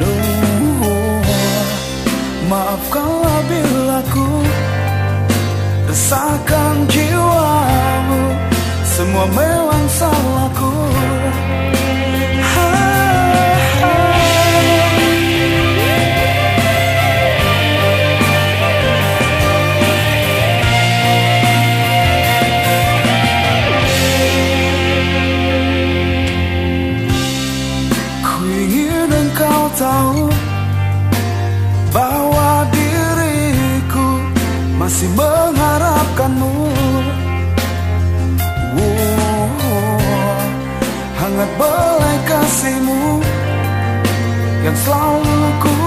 no, Maafkanlah bila ku Resahkan jiwamu. Semua yang selalu ku